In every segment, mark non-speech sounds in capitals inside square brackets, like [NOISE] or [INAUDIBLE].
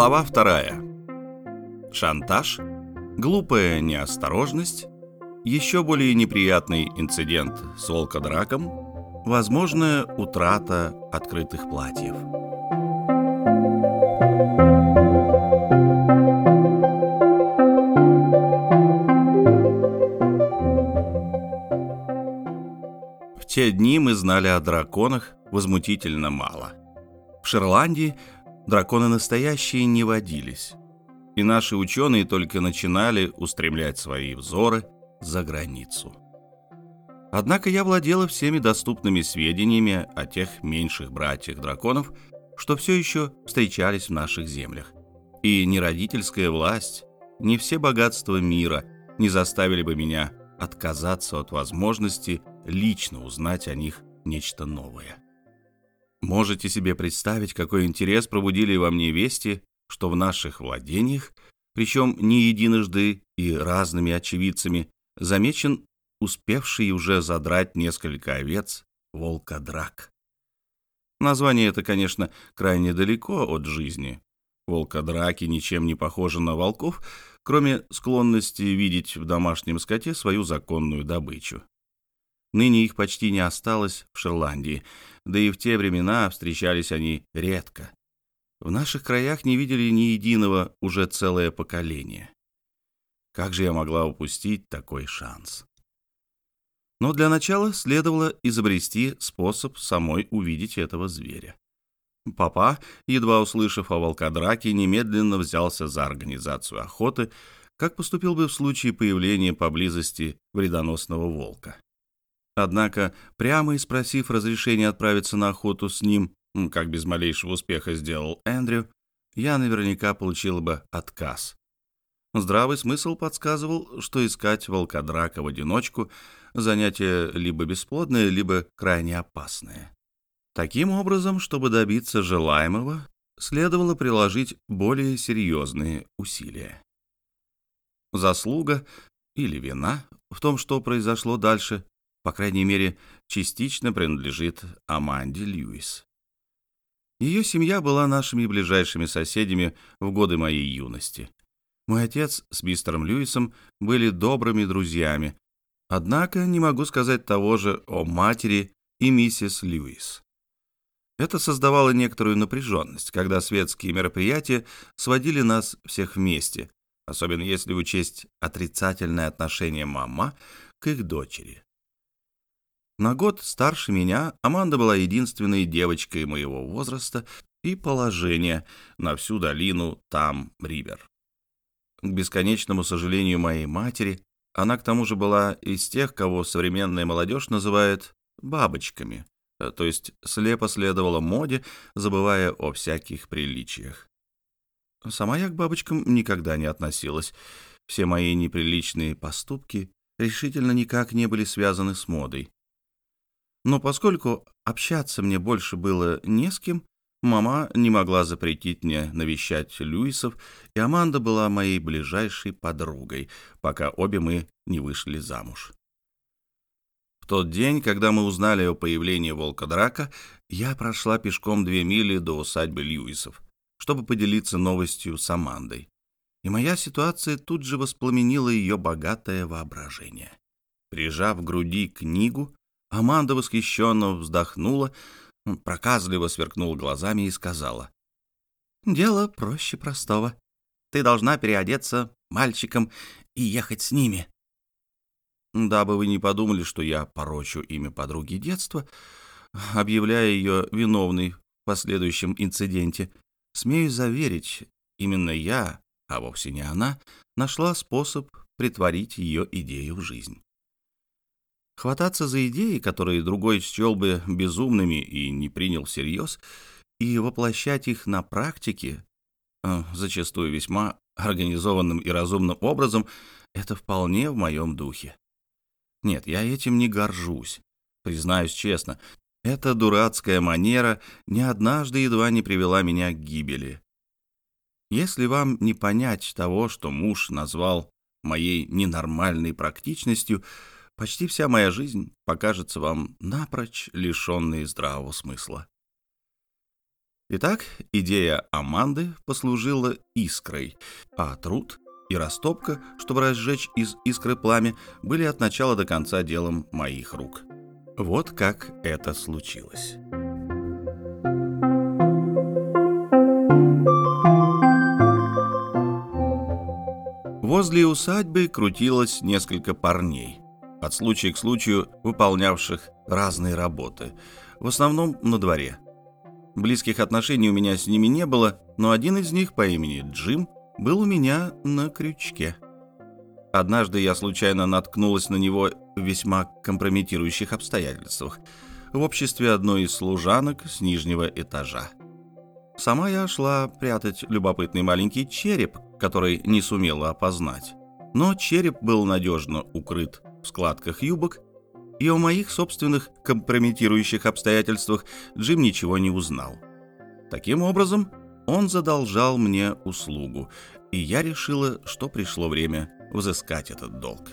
Глава вторая. Шантаж, глупая неосторожность, еще более неприятный инцидент с волкодраком, возможная утрата открытых платьев. В те дни мы знали о драконах возмутительно мало. В Шерландии драконы настоящие не водились, и наши ученые только начинали устремлять свои взоры за границу. Однако я владела всеми доступными сведениями о тех меньших братьях драконов, что все еще встречались в наших землях. И ни родительская власть, ни все богатства мира не заставили бы меня отказаться от возможности лично узнать о них нечто новое. Можете себе представить, какой интерес пробудили во мне вести, что в наших владениях, причем не единожды и разными очевидцами, замечен успевший уже задрать несколько овец волкодрак. Название это, конечно, крайне далеко от жизни. Волкодраки ничем не похожи на волков, кроме склонности видеть в домашнем скоте свою законную добычу. Ныне их почти не осталось в Шерландии, да и в те времена встречались они редко. В наших краях не видели ни единого уже целое поколение. Как же я могла упустить такой шанс? Но для начала следовало изобрести способ самой увидеть этого зверя. Папа, едва услышав о волкодраке, немедленно взялся за организацию охоты, как поступил бы в случае появления поблизости вредоносного волка. Однако, прямо и спросив разрешения отправиться на охоту с ним, как без малейшего успеха сделал Эндрю, я наверняка получил бы отказ. Здравый смысл подсказывал, что искать волкодрака в одиночку — занятие либо бесплодное, либо крайне опасное. Таким образом, чтобы добиться желаемого, следовало приложить более серьезные усилия. Заслуга или вина в том, что произошло дальше, по крайней мере, частично принадлежит Аманде Льюис. Ее семья была нашими ближайшими соседями в годы моей юности. Мой отец с мистером Льюисом были добрыми друзьями, однако не могу сказать того же о матери и миссис Льюис. Это создавало некоторую напряженность, когда светские мероприятия сводили нас всех вместе, особенно если учесть отрицательное отношение мама к их дочери. На год старше меня Аманда была единственной девочкой моего возраста и положения на всю долину Там-Ривер. К бесконечному сожалению моей матери, она к тому же была из тех, кого современная молодежь называет «бабочками», то есть слепо следовала моде, забывая о всяких приличиях. Сама я к бабочкам никогда не относилась. Все мои неприличные поступки решительно никак не были связаны с модой. Но поскольку общаться мне больше было не с кем, мама не могла запретить мне навещать Льюисов, и Аманда была моей ближайшей подругой, пока обе мы не вышли замуж. В тот день, когда мы узнали о появлении волка-драка, я прошла пешком две мили до усадьбы Льюисов, чтобы поделиться новостью с Амандой. И моя ситуация тут же воспламенила ее богатое воображение. Прижав к груди книгу, Аманда восхищенно вздохнула, проказливо сверкнула глазами и сказала. «Дело проще простого. Ты должна переодеться мальчиком и ехать с ними». Дабы вы не подумали, что я порочу имя подруги детства, объявляя ее виновной в последующем инциденте, смею заверить, именно я, а вовсе не она, нашла способ притворить ее идею в жизнь. Хвататься за идеи, которые другой счел бы безумными и не принял всерьез, и воплощать их на практике, э, зачастую весьма организованным и разумным образом, это вполне в моем духе. Нет, я этим не горжусь. Признаюсь честно, эта дурацкая манера не однажды едва не привела меня к гибели. Если вам не понять того, что муж назвал моей ненормальной практичностью — почти вся моя жизнь покажется вам напрочь лишенной здравого смысла. Итак, идея Аманды послужила искрой, а труд и растопка, чтобы разжечь из искры пламя, были от начала до конца делом моих рук. Вот как это случилось. Возле усадьбы крутилось несколько парней, от случая к случаю выполнявших разные работы, в основном на дворе. Близких отношений у меня с ними не было, но один из них по имени Джим был у меня на крючке. Однажды я случайно наткнулась на него в весьма компрометирующих обстоятельствах в обществе одной из служанок с нижнего этажа. Сама я шла прятать любопытный маленький череп, который не сумела опознать. Но череп был надежно укрыт в складках юбок, и о моих собственных компрометирующих обстоятельствах Джим ничего не узнал. Таким образом, он задолжал мне услугу, и я решила, что пришло время взыскать этот долг.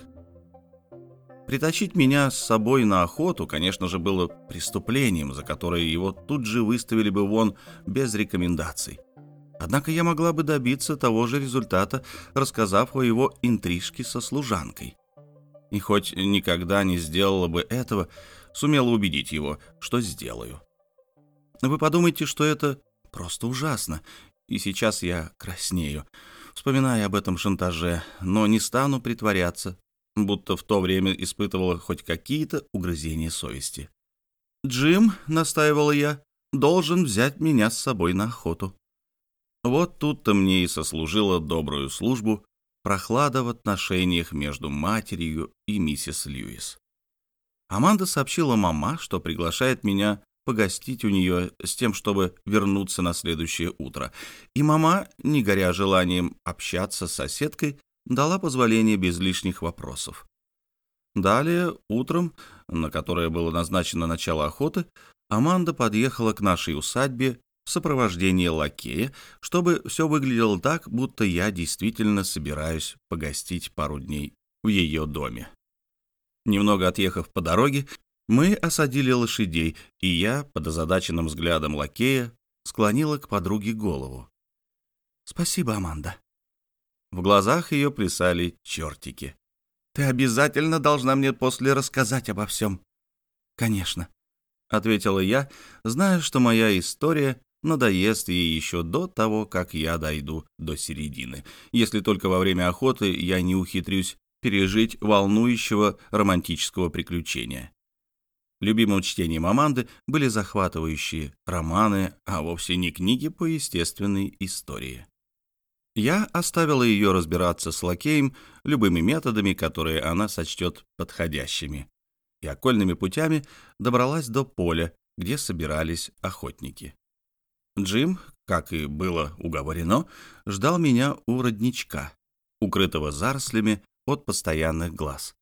Притащить меня с собой на охоту, конечно же, было преступлением, за которое его тут же выставили бы вон без рекомендаций. Однако я могла бы добиться того же результата, рассказав о его интрижке со служанкой. И хоть никогда не сделала бы этого, сумела убедить его, что сделаю. Вы подумайте, что это просто ужасно, и сейчас я краснею, вспоминая об этом шантаже, но не стану притворяться, будто в то время испытывала хоть какие-то угрызения совести. «Джим», — настаивала я, — «должен взять меня с собой на охоту». Вот тут-то мне и сослужила добрую службу прохлада в отношениях между матерью и миссис Льюис. Аманда сообщила мама, что приглашает меня погостить у нее с тем, чтобы вернуться на следующее утро. И мама, не горя желанием общаться с соседкой, дала позволение без лишних вопросов. Далее, утром, на которое было назначено начало охоты, Аманда подъехала к нашей усадьбе в сопровождении лакея, чтобы все выглядело так, будто я действительно собираюсь погостить пару дней в ее доме. Немного отъехав по дороге, мы осадили лошадей, и я, под озадаченным взглядом лакея, склонила к подруге голову. «Спасибо, Аманда». В глазах ее плясали чертики. «Ты обязательно должна мне после рассказать обо всем». «Конечно», — ответила я, зная, что моя история надоест ей еще до того, как я дойду до середины, если только во время охоты я не ухитрюсь пережить волнующего романтического приключения. Любимым чтением Аманды были захватывающие романы, а вовсе не книги по естественной истории. Я оставила ее разбираться с лакеем любыми методами, которые она сочтет подходящими, и окольными путями добралась до поля, где собирались охотники. Джим, как и было уговорено, ждал меня у родничка, укрытого зарослями от постоянных глаз.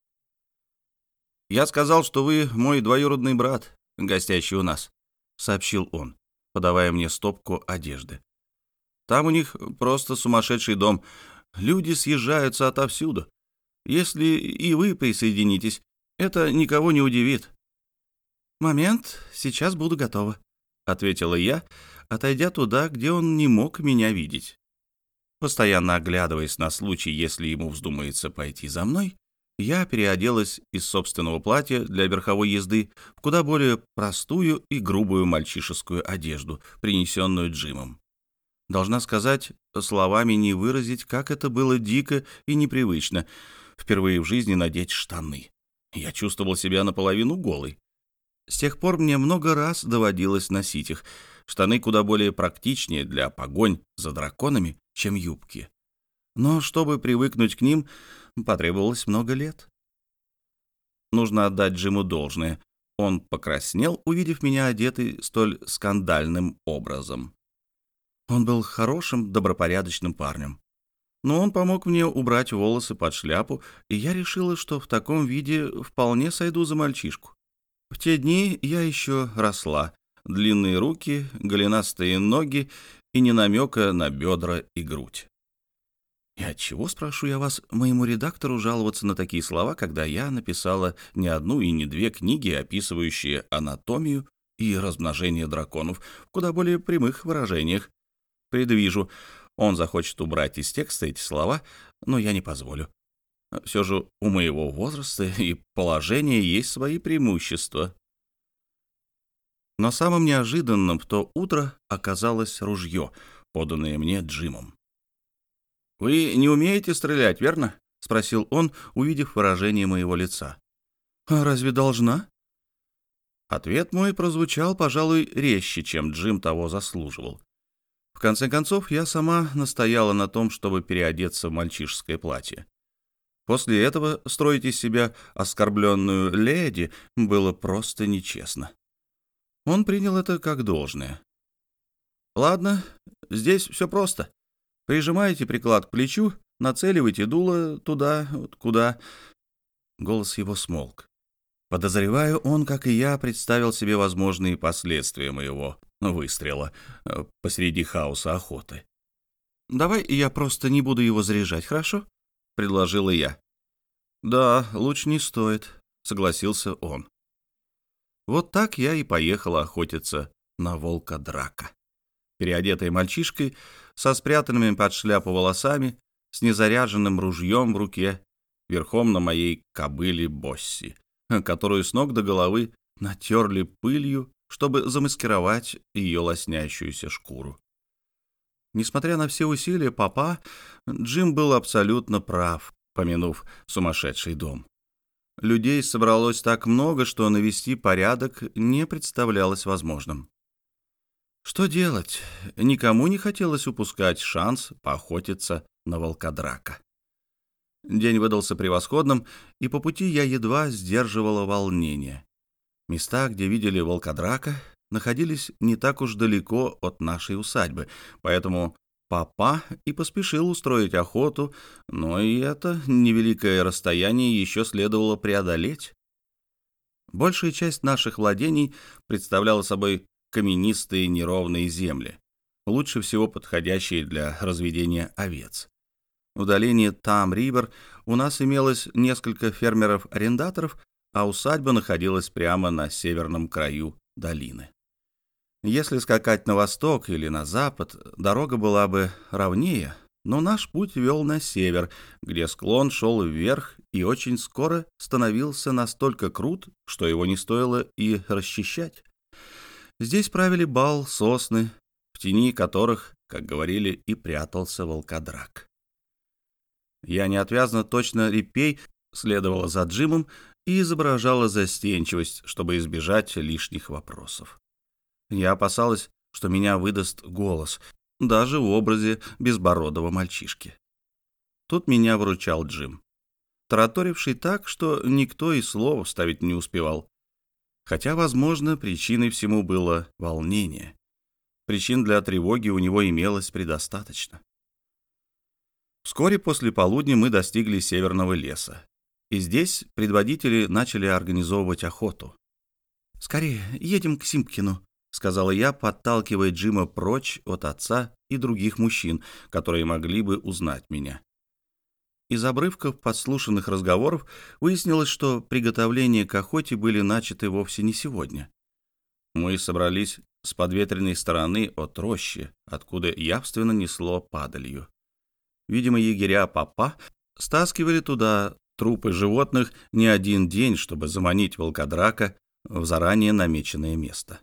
«Я сказал, что вы мой двоюродный брат, гостящий у нас», — сообщил он, подавая мне стопку одежды. «Там у них просто сумасшедший дом. Люди съезжаются отовсюду. Если и вы присоединитесь, это никого не удивит». «Момент, сейчас буду готова», — ответила я, отойдя туда, где он не мог меня видеть. Постоянно оглядываясь на случай, если ему вздумается пойти за мной, я переоделась из собственного платья для верховой езды в куда более простую и грубую мальчишескую одежду, принесенную Джимом. Должна сказать, словами не выразить, как это было дико и непривычно впервые в жизни надеть штаны. Я чувствовал себя наполовину голой. С тех пор мне много раз доводилось носить их. Штаны куда более практичнее для погонь за драконами, чем юбки. Но чтобы привыкнуть к ним, потребовалось много лет. Нужно отдать Джиму должное. Он покраснел, увидев меня одетый столь скандальным образом. Он был хорошим, добропорядочным парнем. Но он помог мне убрать волосы под шляпу, и я решила, что в таком виде вполне сойду за мальчишку. В те дни я еще росла. Длинные руки, голенастые ноги и не намека на бедра и грудь. И отчего, спрошу я вас, моему редактору жаловаться на такие слова, когда я написала не одну и не две книги, описывающие анатомию и размножение драконов в куда более прямых выражениях. Предвижу, он захочет убрать из текста эти слова, но я не позволю. Все же у моего возраста и положения есть свои преимущества. Но самым неожиданным в то утро оказалось ружье, поданное мне Джимом. «Вы не умеете стрелять, верно?» — спросил он, увидев выражение моего лица. «А разве должна?» Ответ мой прозвучал, пожалуй, резче, чем Джим того заслуживал. В конце концов, я сама настояла на том, чтобы переодеться в мальчишеское платье. После этого строить из себя оскорбленную леди было просто нечестно. Он принял это как должное. «Ладно, здесь все просто. Прижимаете приклад к плечу, нацеливаете дуло туда, куда...» Голос его смолк. Подозреваю, он, как и я, представил себе возможные последствия моего выстрела э, посреди хаоса охоты. «Давай я просто не буду его заряжать, хорошо?» — предложила я. «Да, лучше не стоит», — согласился он. Вот так я и поехала охотиться на волка-драка. Переодетой мальчишкой, со спрятанными под шляпу волосами, с незаряженным ружьем в руке, верхом на моей кобыле Босси, которую с ног до головы натерли пылью, чтобы замаскировать ее лоснящуюся шкуру. Несмотря на все усилия папа, Джим был абсолютно прав, помянув сумасшедший дом. Людей собралось так много, что навести порядок не представлялось возможным. Что делать? Никому не хотелось упускать шанс поохотиться на волкодрака. День выдался превосходным, и по пути я едва сдерживала волнение. Места, где видели волкодрака, находились не так уж далеко от нашей усадьбы, поэтому папа и поспешил устроить охоту, но и это невеликое расстояние еще следовало преодолеть. Большая часть наших владений представляла собой каменистые неровные земли, лучше всего подходящие для разведения овец. В долине Там-Ривер у нас имелось несколько фермеров-арендаторов, а усадьба находилась прямо на северном краю долины. Если скакать на восток или на запад, дорога была бы ровнее, но наш путь вел на север, где склон шел вверх и очень скоро становился настолько крут, что его не стоило и расчищать. Здесь правили бал, сосны, в тени которых, как говорили, и прятался волкодрак. Я неотвязно точно репей следовала за Джимом и изображала застенчивость, чтобы избежать лишних вопросов. Я опасалась, что меня выдаст голос, даже в образе безбородого мальчишки. Тут меня выручал Джим, тараторивший так, что никто и слова вставить не успевал. Хотя, возможно, причиной всему было волнение. Причин для тревоги у него имелось предостаточно. Вскоре после полудня мы достигли северного леса, и здесь предводители начали организовывать охоту. «Скорее, едем к Симпкину», — сказала я, подталкивая Джима прочь от отца и других мужчин, которые могли бы узнать меня. Из обрывков подслушанных разговоров выяснилось, что приготовления к охоте были начаты вовсе не сегодня. Мы собрались с подветренной стороны от рощи, откуда явственно несло падалью. Видимо, егеря папа стаскивали туда трупы животных не один день, чтобы заманить волкодрака в заранее намеченное место.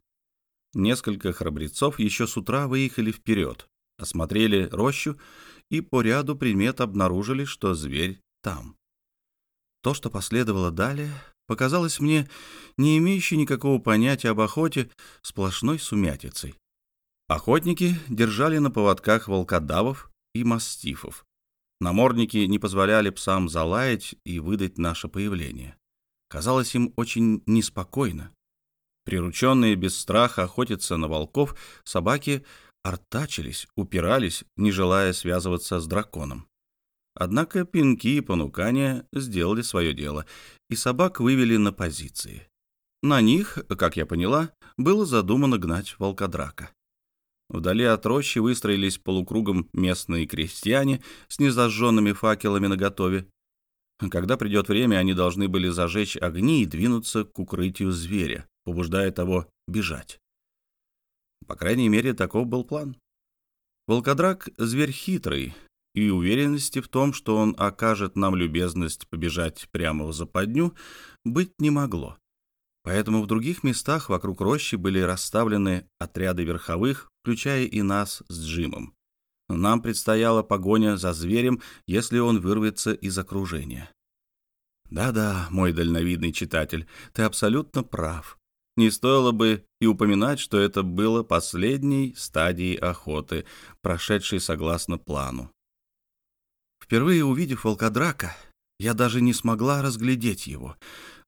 Несколько храбрецов еще с утра выехали вперед, осмотрели рощу и по ряду примет обнаружили, что зверь там. То, что последовало далее, показалось мне не имеющей никакого понятия об охоте сплошной сумятицей. Охотники держали на поводках волкодавов и мастифов. Намордники не позволяли псам залаять и выдать наше появление. Казалось им очень неспокойно. Прирученные без страха охотиться на волков, собаки артачились, упирались, не желая связываться с драконом. Однако пинки и понукания сделали свое дело, и собак вывели на позиции. На них, как я поняла, было задумано гнать волкодрака. Вдали от рощи выстроились полукругом местные крестьяне с незажженными факелами наготове. Когда придет время, они должны были зажечь огни и двинуться к укрытию зверя, побуждая того бежать. По крайней мере, таков был план. Волкодрак — зверь хитрый, и уверенности в том, что он окажет нам любезность побежать прямо в западню, быть не могло. Поэтому в других местах вокруг рощи были расставлены отряды верховых, включая и нас с Джимом. Нам предстояла погоня за зверем, если он вырвется из окружения. Да-да, мой дальновидный читатель, ты абсолютно прав. Не стоило бы и упоминать, что это было последней стадией охоты, прошедшей согласно плану. Впервые увидев волкодрака, я даже не смогла разглядеть его.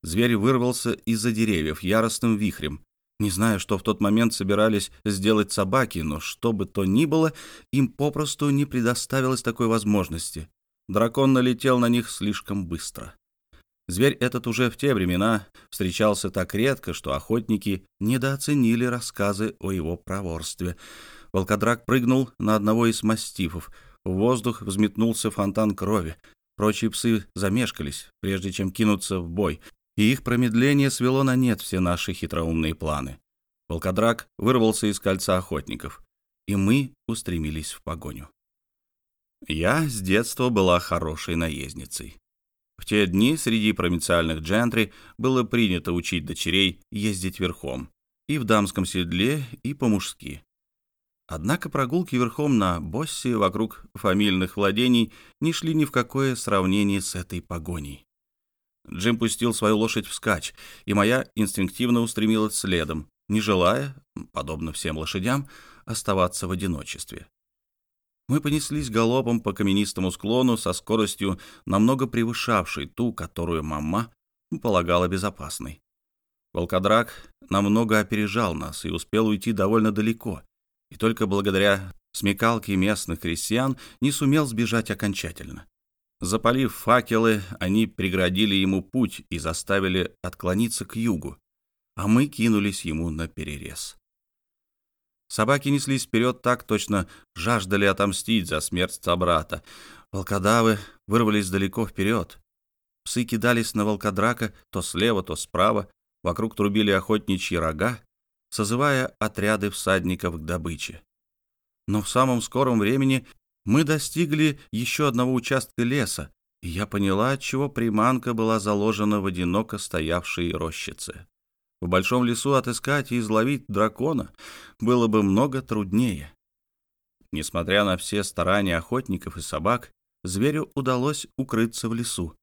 Зверь вырвался из-за деревьев яростным вихрем. Не знаю, что в тот момент собирались сделать собаки, но что бы то ни было, им попросту не предоставилось такой возможности. Дракон налетел на них слишком быстро. Зверь этот уже в те времена встречался так редко, что охотники недооценили рассказы о его проворстве. Волкодрак прыгнул на одного из мастифов. В воздух взметнулся фонтан крови. Прочие псы замешкались, прежде чем кинуться в бой, и их промедление свело на нет все наши хитроумные планы. Волкодрак вырвался из кольца охотников, и мы устремились в погоню. Я с детства была хорошей наездницей. В те дни среди провинциальных джентри было принято учить дочерей ездить верхом, и в дамском седле, и по-мужски. Однако прогулки верхом на боссе вокруг фамильных владений не шли ни в какое сравнение с этой погоней. Джим пустил свою лошадь вскачь, и моя инстинктивно устремилась следом, не желая, подобно всем лошадям, оставаться в одиночестве. Мы понеслись галопом по каменистому склону со скоростью, намного превышавшей ту, которую мама полагала безопасной. Волкодрак намного опережал нас и успел уйти довольно далеко, и только благодаря смекалке местных крестьян не сумел сбежать окончательно. Запалив факелы, они преградили ему путь и заставили отклониться к югу, а мы кинулись ему на перерез. Собаки неслись вперед так, точно жаждали отомстить за смерть собрата. Волкодавы вырвались далеко вперед. Псы кидались на волкодрака то слева, то справа, вокруг трубили охотничьи рога, созывая отряды всадников к добыче. Но в самом скором времени мы достигли еще одного участка леса, и я поняла, отчего приманка была заложена в одиноко стоявшей рощице. В большом лесу отыскать и изловить дракона было бы много труднее. Несмотря на все старания охотников и собак, зверю удалось укрыться в лесу.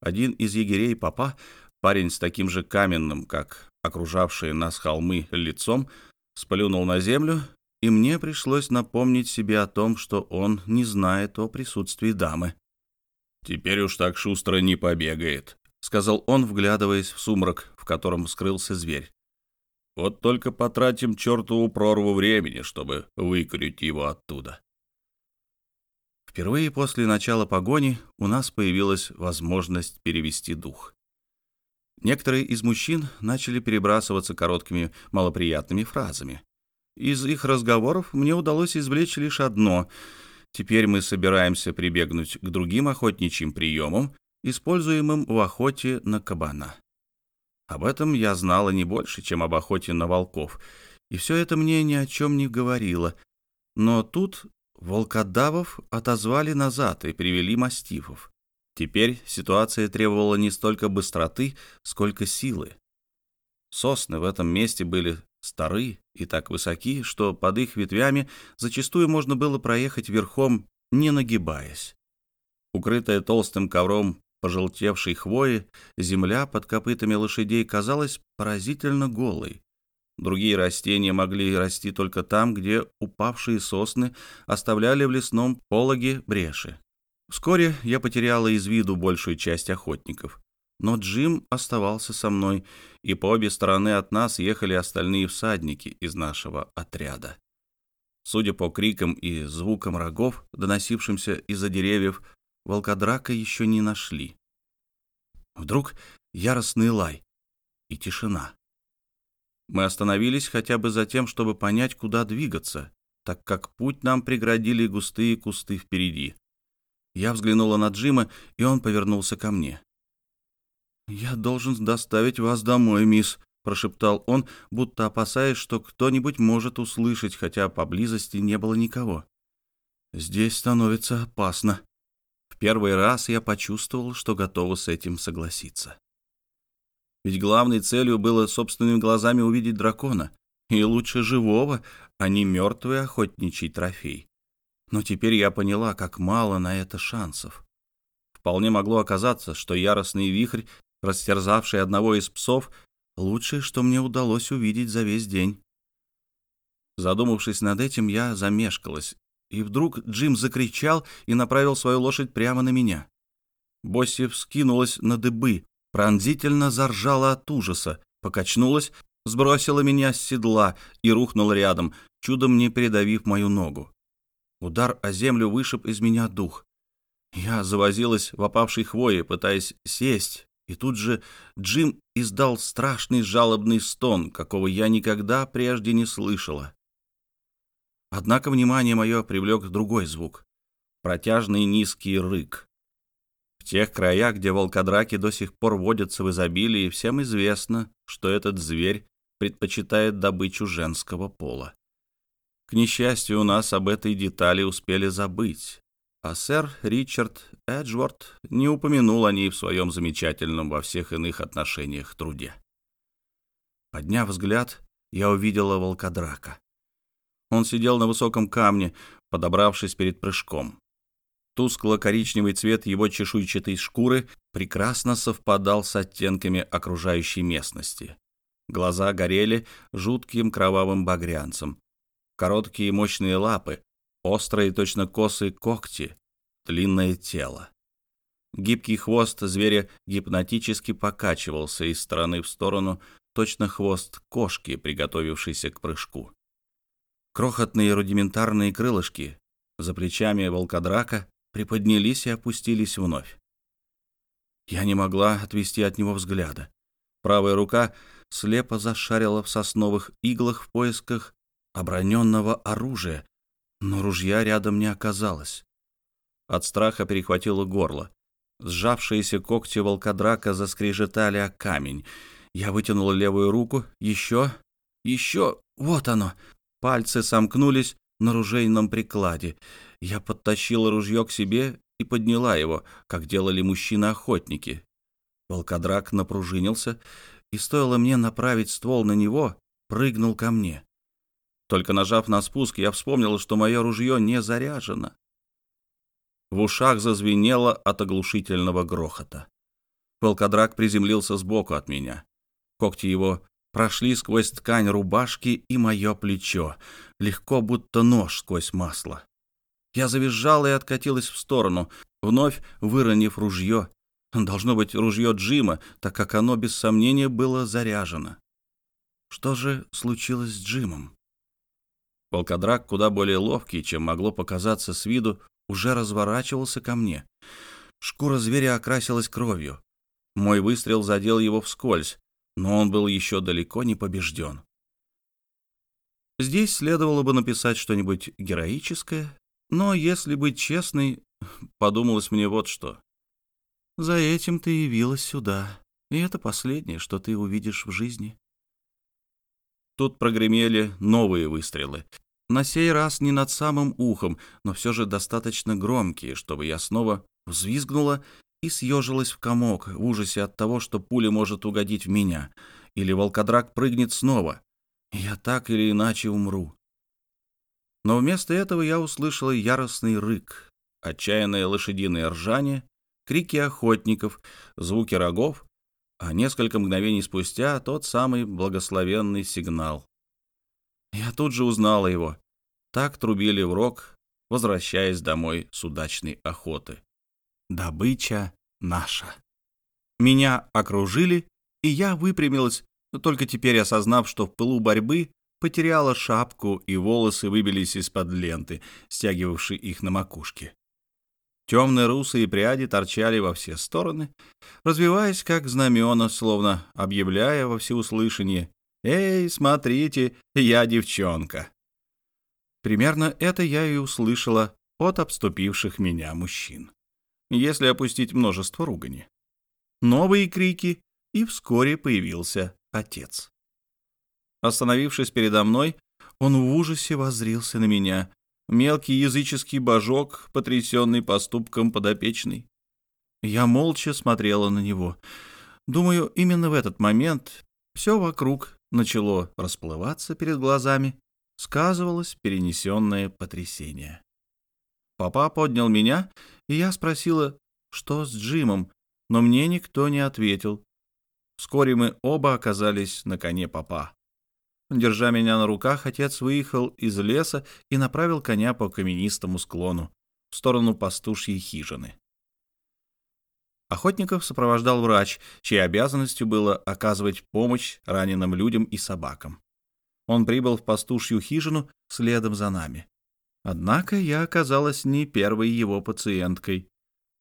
Один из егерей папа, парень с таким же каменным, как окружавшие нас холмы, лицом, сплюнул на землю, и мне пришлось напомнить себе о том, что он не знает о присутствии дамы. «Теперь уж так шустро не побегает», — сказал он, вглядываясь в сумрак, в котором скрылся зверь. «Вот только потратим чертову прорву времени, чтобы выкурить его оттуда». Впервые после начала погони у нас появилась возможность перевести дух. Некоторые из мужчин начали перебрасываться короткими малоприятными фразами. Из их разговоров мне удалось извлечь лишь одно. Теперь мы собираемся прибегнуть к другим охотничьим приемам, используемым в охоте на кабана. Об этом я знала не больше, чем об охоте на волков, и все это мне ни о чем не говорило. Но тут волкодавов отозвали назад и привели мастифов. Теперь ситуация требовала не столько быстроты, сколько силы. Сосны в этом месте были стары и так высоки, что под их ветвями зачастую можно было проехать верхом, не нагибаясь. Укрытая толстым ковром пожелтевшей хвои, земля под копытами лошадей казалась поразительно голой. Другие растения могли расти только там, где упавшие сосны оставляли в лесном пологе бреши. Вскоре я потеряла из виду большую часть охотников. Но Джим оставался со мной, и по обе стороны от нас ехали остальные всадники из нашего отряда. Судя по крикам и звукам рогов, доносившимся из-за деревьев, волкодрака еще не нашли. Вдруг яростный лай и тишина. Мы остановились хотя бы за тем, чтобы понять, куда двигаться, так как путь нам преградили густые кусты впереди. Я взглянула на Джима, и он повернулся ко мне. «Я должен доставить вас домой, мисс», прошептал он, будто опасаясь, что кто-нибудь может услышать, хотя поблизости не было никого. «Здесь становится опасно». Первый раз я почувствовал, что готова с этим согласиться. Ведь главной целью было собственными глазами увидеть дракона, и лучше живого, а не мертвый охотничий трофей. Но теперь я поняла, как мало на это шансов. Вполне могло оказаться, что яростный вихрь, растерзавший одного из псов, лучшее, что мне удалось увидеть за весь день. Задумавшись над этим, я замешкалась, и вдруг Джим закричал и направил свою лошадь прямо на меня. Босси вскинулась на дыбы, пронзительно заржала от ужаса, покачнулась, сбросила меня с седла и рухнула рядом, чудом не передавив мою ногу. Удар о землю вышиб из меня дух. Я завозилась в опавшей хвое, пытаясь сесть, и тут же Джим издал страшный жалобный стон, какого я никогда прежде не слышала. Однако внимание мое привлек другой звук — протяжный низкий рык. В тех краях, где волкодраки до сих пор водятся в изобилии, всем известно, что этот зверь предпочитает добычу женского пола. К несчастью, у нас об этой детали успели забыть, а сэр Ричард Эджворт не упомянул о ней в своем замечательном во всех иных отношениях труде. Подняв взгляд, я увидела волкодрака. Он сидел на высоком камне, подобравшись перед прыжком. Тускло-коричневый цвет его чешуйчатой шкуры прекрасно совпадал с оттенками окружающей местности. Глаза горели жутким кровавым багрянцем. Короткие мощные лапы, острые точно косы когти, длинное тело. Гибкий хвост зверя гипнотически покачивался из стороны в сторону, точно хвост кошки, приготовившейся к прыжку. Крохотные рудиментарные крылышки за плечами волкодрака приподнялись и опустились вновь. Я не могла отвести от него взгляда. Правая рука слепо зашарила в сосновых иглах в поисках оброненного оружия, но ружья рядом не оказалось. От страха перехватило горло. Сжавшиеся когти волкодрака заскрежетали о камень. Я вытянула левую руку. Еще, еще, вот оно. Пальцы сомкнулись на ружейном прикладе. Я подтащила ружье к себе и подняла его, как делали мужчины-охотники. Волкодрак напружинился, и стоило мне направить ствол на него, прыгнул ко мне. Только нажав на спуск, я вспомнила, что мое ружье не заряжено. В ушах зазвенело от оглушительного грохота. Волкодрак приземлился сбоку от меня. Когти его прошли сквозь ткань рубашки и мое плечо, легко, будто нож сквозь масло. Я завизжала и откатилась в сторону, вновь выронив ружье. Должно быть ружье Джима, так как оно без сомнения было заряжено. Что же случилось с Джимом? Волкодрак, куда более ловкий, чем могло показаться с виду, уже разворачивался ко мне. Шкура зверя окрасилась кровью. Мой выстрел задел его вскользь но он был еще далеко не побежден. Здесь следовало бы написать что-нибудь героическое, но, если быть честной, [LAUGHS] подумалось мне вот что. За этим ты явилась сюда, и это последнее, что ты увидишь в жизни. Тут прогремели новые выстрелы. На сей раз не над самым ухом, но все же достаточно громкие, чтобы я снова взвизгнула и съежилась в комок в ужасе от того, что пуля может угодить в меня, или волкодрак прыгнет снова. Я так или иначе умру. Но вместо этого я услышала яростный рык, отчаянное лошадиное ржание, крики охотников, звуки рогов, а несколько мгновений спустя тот самый благословенный сигнал. Я тут же узнала его. Так трубили в рог, возвращаясь домой с удачной охоты. Добыча наша. Меня окружили, и я выпрямилась, только теперь осознав, что в пылу борьбы потеряла шапку, и волосы выбились из-под ленты, стягивавшей их на макушке. Темные русые пряди торчали во все стороны, развиваясь как знамена, словно объявляя во всеуслышание «Эй, смотрите, я девчонка!» Примерно это я и услышала от обступивших меня мужчин если опустить множество ругани. Новые крики, и вскоре появился отец. Остановившись передо мной, он в ужасе воззрился на меня. Мелкий языческий божок, потрясенный поступком подопечный. Я молча смотрела на него. Думаю, именно в этот момент все вокруг начало расплываться перед глазами, сказывалось перенесенное потрясение. Папа поднял меня, и я спросила, что с Джимом, но мне никто не ответил. Вскоре мы оба оказались на коне папа. Держа меня на руках, отец выехал из леса и направил коня по каменистому склону в сторону пастушьей хижины. Охотников сопровождал врач, чьей обязанностью было оказывать помощь раненым людям и собакам. Он прибыл в пастушью хижину следом за нами. Однако я оказалась не первой его пациенткой.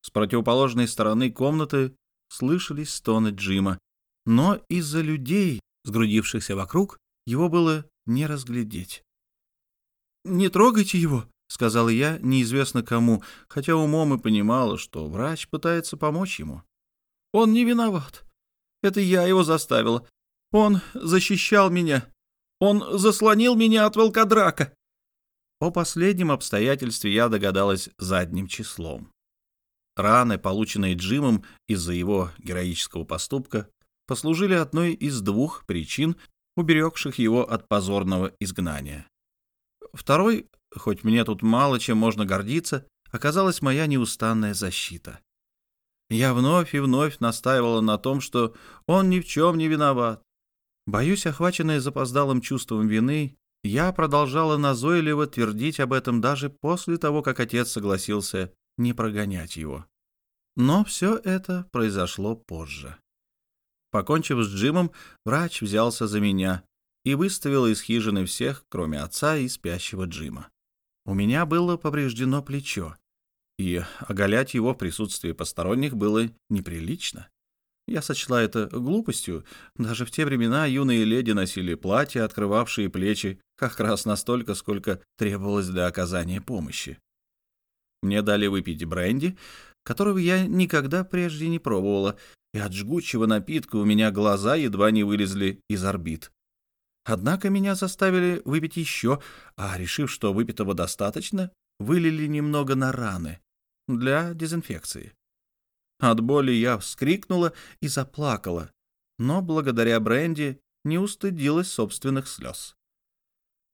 С противоположной стороны комнаты слышались стоны Джима, но из-за людей, сгрудившихся вокруг, его было не разглядеть. «Не трогайте его», — сказала я неизвестно кому, хотя умом и понимала, что врач пытается помочь ему. «Он не виноват. Это я его заставила. Он защищал меня. Он заслонил меня от волкодрака». О последнем обстоятельстве я догадалась задним числом. Раны, полученные Джимом из-за его героического поступка, послужили одной из двух причин, уберегших его от позорного изгнания. Второй хоть мне тут мало чем можно гордиться, оказалась моя неустанная защита. Я вновь и вновь настаивала на том, что он ни в чем не виноват. Боюсь, охваченная запоздалым чувством вины, я продолжала назойливо твердить об этом даже после того, как отец согласился не прогонять его. Но все это произошло позже. Покончив с Джимом, врач взялся за меня и выставил из хижины всех, кроме отца и спящего Джима. У меня было повреждено плечо, и оголять его в присутствии посторонних было неприлично. Я сочла это глупостью. Даже в те времена юные леди носили платья, открывавшие плечи, как раз настолько, сколько требовалось для оказания помощи. Мне дали выпить бренди, которого я никогда прежде не пробовала, и от жгучего напитка у меня глаза едва не вылезли из орбит. Однако меня заставили выпить еще, а, решив, что выпитого достаточно, вылили немного на раны для дезинфекции. От боли я вскрикнула и заплакала, но благодаря бренди не устыдилась собственных слез.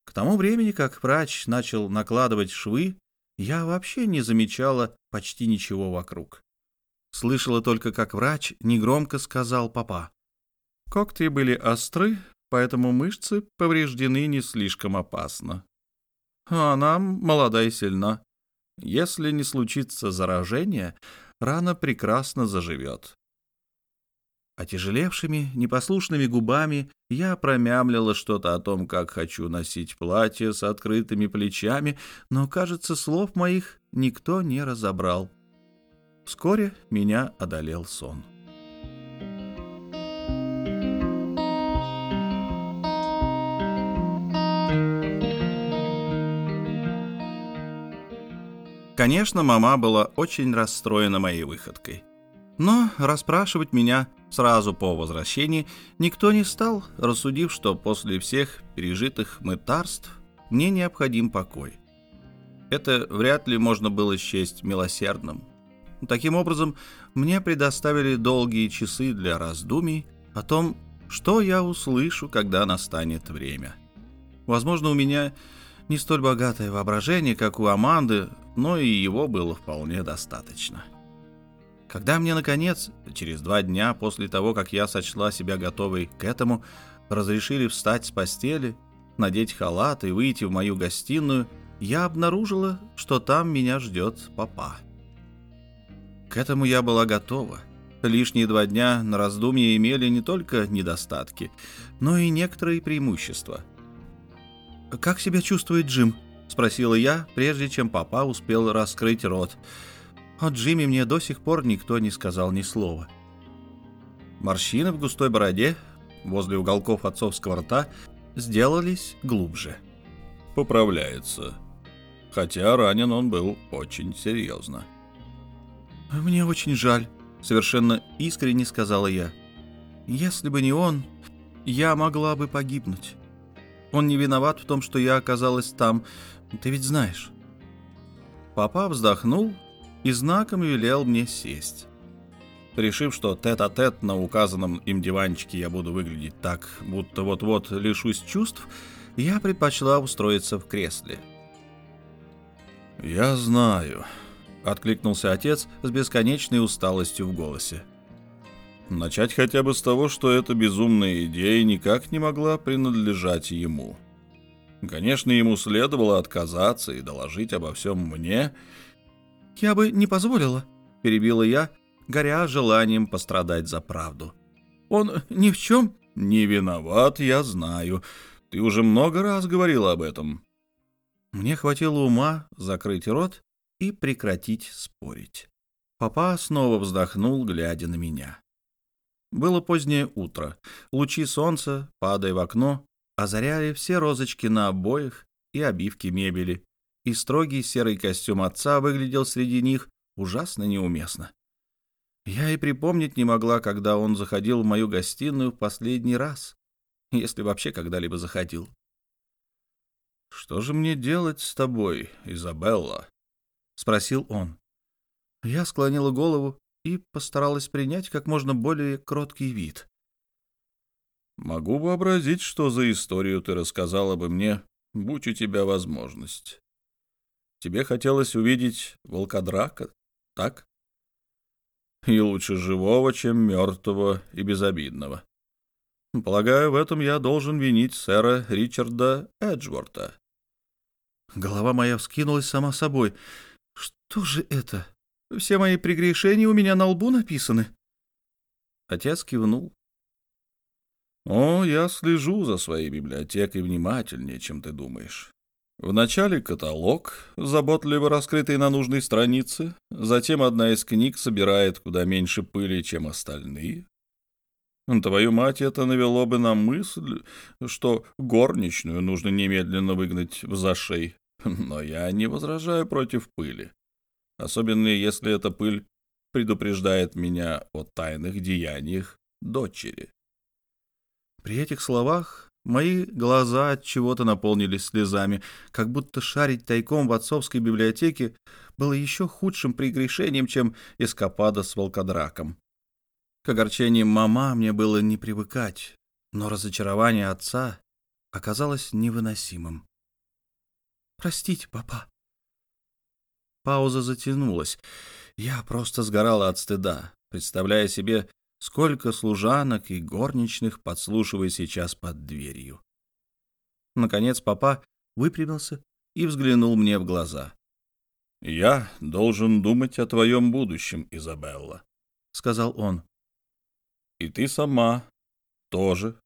К тому времени, как врач начал накладывать швы, я вообще не замечала почти ничего вокруг. Слышала только, как врач негромко сказал папа. Когти были остры, поэтому мышцы повреждены не слишком опасно. А она молода и сильна. Если не случится заражение, рана прекрасно заживет. Отяжелевшими, непослушными губами я промямлила что-то о том, как хочу носить платье с открытыми плечами, но, кажется, слов моих никто не разобрал. Вскоре меня одолел сон. Конечно, мама была очень расстроена моей выходкой. Но расспрашивать меня сразу по возвращении никто не стал, рассудив, что после всех пережитых мытарств мне необходим покой. Это вряд ли можно было счесть милосердным. Таким образом, мне предоставили долгие часы для раздумий о том, что я услышу, когда настанет время. Возможно, у меня не столь богатое воображение, как у Аманды, но и его было вполне достаточно. Когда мне, наконец, через два дня после того, как я сочла себя готовой к этому, разрешили встать с постели, надеть халат и выйти в мою гостиную, я обнаружила, что там меня ждет папа. К этому я была готова. Лишние два дня на раздумье имели не только недостатки, но и некоторые преимущества. «Как себя чувствует Джим?» — спросила я, прежде чем папа успел раскрыть рот. О Джимми мне до сих пор никто не сказал ни слова. Морщины в густой бороде возле уголков отцовского рта сделались глубже. «Поправляется. Хотя ранен он был очень серьезно». «Мне очень жаль», — совершенно искренне сказала я. «Если бы не он, я могла бы погибнуть». Он не виноват в том, что я оказалась там. Ты ведь знаешь». Папа вздохнул и знаком велел мне сесть. Решив, что тет-а-тет -тет на указанном им диванчике я буду выглядеть так, будто вот-вот лишусь чувств, я предпочла устроиться в кресле. «Я знаю», — откликнулся отец с бесконечной усталостью в голосе. Начать хотя бы с того, что эта безумная идея никак не могла принадлежать ему. Конечно, ему следовало отказаться и доложить обо всем мне. «Я бы не позволила», — перебила я, горя желанием пострадать за правду. «Он ни в чем...» «Не виноват, я знаю. Ты уже много раз говорил об этом». Мне хватило ума закрыть рот и прекратить спорить. Папа снова вздохнул, глядя на меня. Было позднее утро. Лучи солнца, падая в окно, озаряли все розочки на обоях и обивке мебели, и строгий серый костюм отца выглядел среди них ужасно неуместно. Я и припомнить не могла, когда он заходил в мою гостиную в последний раз, если вообще когда-либо заходил. «Что же мне делать с тобой, Изабелла?» — спросил он. Я склонила голову и постаралась принять как можно более кроткий вид. «Могу вообразить, что за историю ты рассказала бы мне, будь у тебя возможность. Тебе хотелось увидеть волкодрака, так?» и лучше живого, чем мертвого и безобидного. Полагаю, в этом я должен винить сэра Ричарда Эджворта. Голова моя вскинулась сама собой. Что же это? Все мои прегрешения у меня на лбу написаны. Отец кивнул. О, я слежу за своей библиотекой внимательнее, чем ты думаешь. Вначале каталог, заботливо раскрытый на нужной странице, затем одна из книг собирает куда меньше пыли, чем остальные. Твою мать это навело бы на мысль, что горничную нужно немедленно выгнать в зашей. Но я не возражаю против пыли, особенно если эта пыль предупреждает меня о тайных деяниях дочери. При этих словах Мои глаза от чего-то наполнились слезами, как будто шарить тайком в отцовской библиотеке было еще худшим прегрешением, чем эскапада с волкодраком. К огорчениям мама мне было не привыкать, но разочарование отца оказалось невыносимым. «Простите, папа». Пауза затянулась. Я просто сгорала от стыда, представляя себе Сколько служанок и горничных подслушивая сейчас под дверью. Наконец папа выпрямился и взглянул мне в глаза. «Я должен думать о твоем будущем, Изабелла», — сказал он. «И ты сама тоже.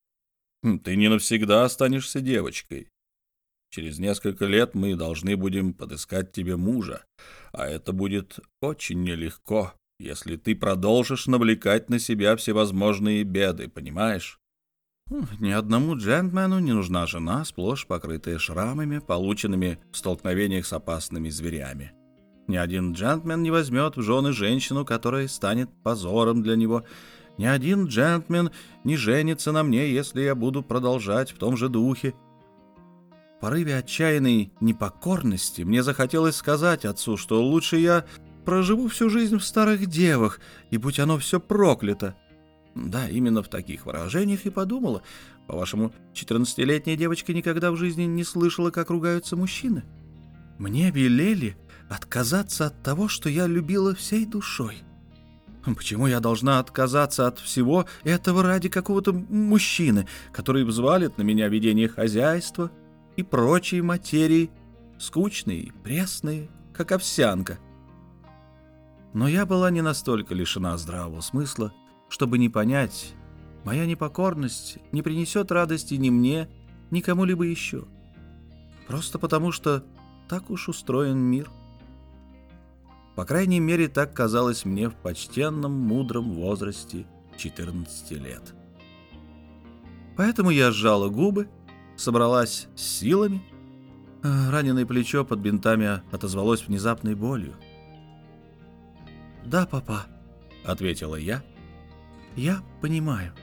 Ты не навсегда останешься девочкой. Через несколько лет мы должны будем подыскать тебе мужа, а это будет очень нелегко если ты продолжишь навлекать на себя всевозможные беды, понимаешь? Ни одному джентльмену не нужна жена, сплошь покрытая шрамами, полученными в столкновениях с опасными зверями. Ни один джентльмен не возьмет в жены женщину, которая станет позором для него. Ни один джентльмен не женится на мне, если я буду продолжать в том же духе. В порыве отчаянной непокорности мне захотелось сказать отцу, что лучше я проживу всю жизнь в старых девах, и будь оно все проклято. Да, именно в таких выражениях и подумала. По-вашему, 14-летняя девочка никогда в жизни не слышала, как ругаются мужчины? Мне велели отказаться от того, что я любила всей душой. Почему я должна отказаться от всего этого ради какого-то мужчины, который взвалит на меня ведение хозяйства и прочие материи, скучные, пресные, как овсянка? Но я была не настолько лишена здравого смысла, чтобы не понять, моя непокорность не принесет радости ни мне, ни кому-либо еще. Просто потому, что так уж устроен мир. По крайней мере, так казалось мне в почтенном, мудром возрасте 14 лет. Поэтому я сжала губы, собралась с силами. Раненое плечо под бинтами отозвалось внезапной болью. «Да, папа», — ответила я. «Я понимаю».